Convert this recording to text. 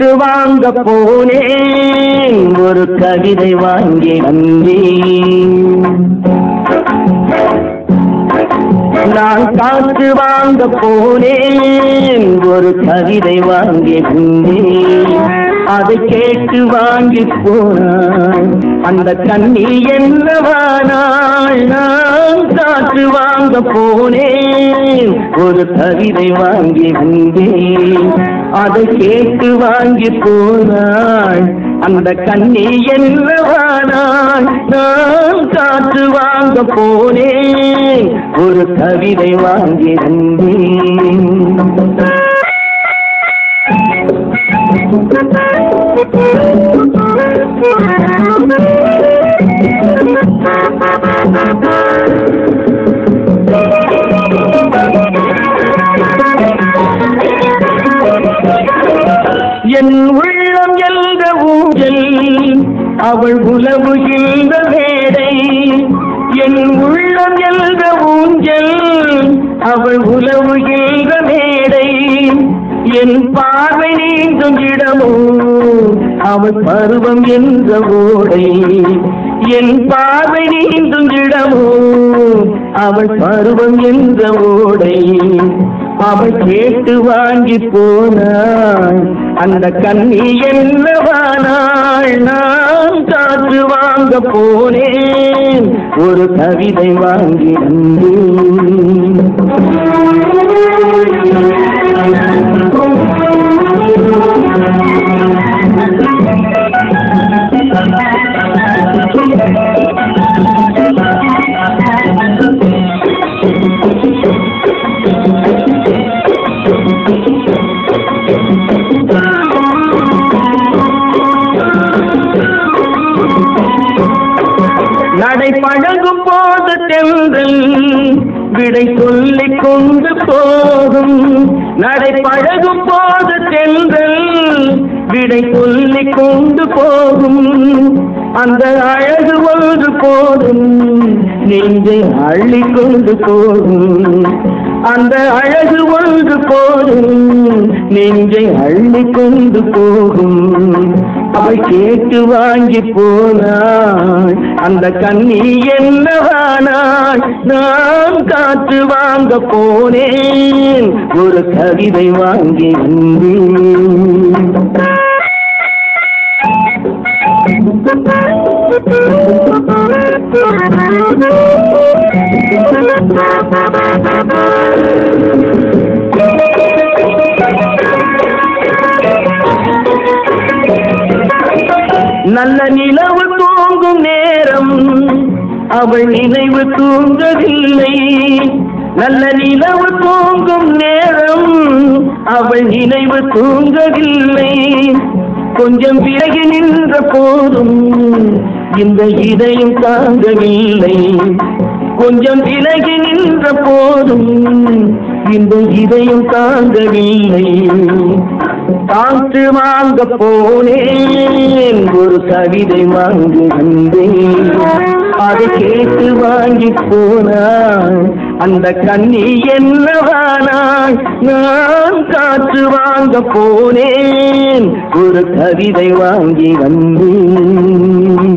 வாங்க போனேன். ஒரு கவிதை வாங்கி வந்தேன். நான் காற்று வாங்க போனேன். ஒரு கவிதை வாங்கி வந்தேன். அதை கேட்டு வாங்கி போனான். அந்த கண்ணி என்னவானாள் வாங்க போனேன். ஒரு கவிதை வாங்கி வந்தேன். அதை கேட்டு வாங்கி போனாள். அந்த கண்ணி என்னவானாள் நான் காற்று வாங்க போனேன். ஒரு கவிதை வாங்கி வந்தேன். அவள் உலவுகின்ற மேடை என் உள்ளம் என்ற ஊஞ்சல்? அவள் உலவுகின்ற மேடை. என் பார்வை நீங்கும் இடமோ? அவள் பருவம் என்ற ஓடை? என் பார்வை நீங்கும் இடமோ? அவள் பருவம் என்ற ஓடை? அவள் கேட்டு வாங்கி போனாள். அந்த கண்ணி என்னவானாள்? நான் காற்று வாங்க போனேன். ஒரு கவிதை வாங்கி கடை பழகும் போது தென்றல் விடை சொல்லிக் கொண்டு போகும். நடை பழகும் போது தென்றல் விடை சொல்லிக் கொண்டு போகும். அந்த அழகு ஒன்று போதும் நெஞ்சை அள்ளி கொண்டு போகும். அந்த அழகு ஒன்று போதும் நெஞ்சை அள்ளி கொண்டு போகும். அவள் கேட்டு வாங்கி போனாள். அந்த கண்ணி என்னவானாள் நான் காற்று வாங்க போனேன். ஒரு கவிதை வாங்கி வந்தேன். நல்ல நிலவு தூங்கும் நேரம். அவள் நினைவு தூங்கவில்லை. நல்ல நிலவு தூங்கும் நேரம். அவள் நினைவு தூங்கவில்லை. கொஞ்சம் பிறகு நின்ற போதும் இந்த இதயம் தாங்கவில்லை. கொஞ்சம் விலகி நின்ற போதும் இந்த இதயம் தாங்கவில்லை. பார்த்து வாங்க போனேன் ஒரு கவிதை வாங்கி வந்தேன் அதை கேட்டு வாங்கி போனான் அந்த கண்ணி என்னவானாய் நான் காற்று வாங்க போனேன் ஒரு கவிதை வாங்கி வந்தேன்.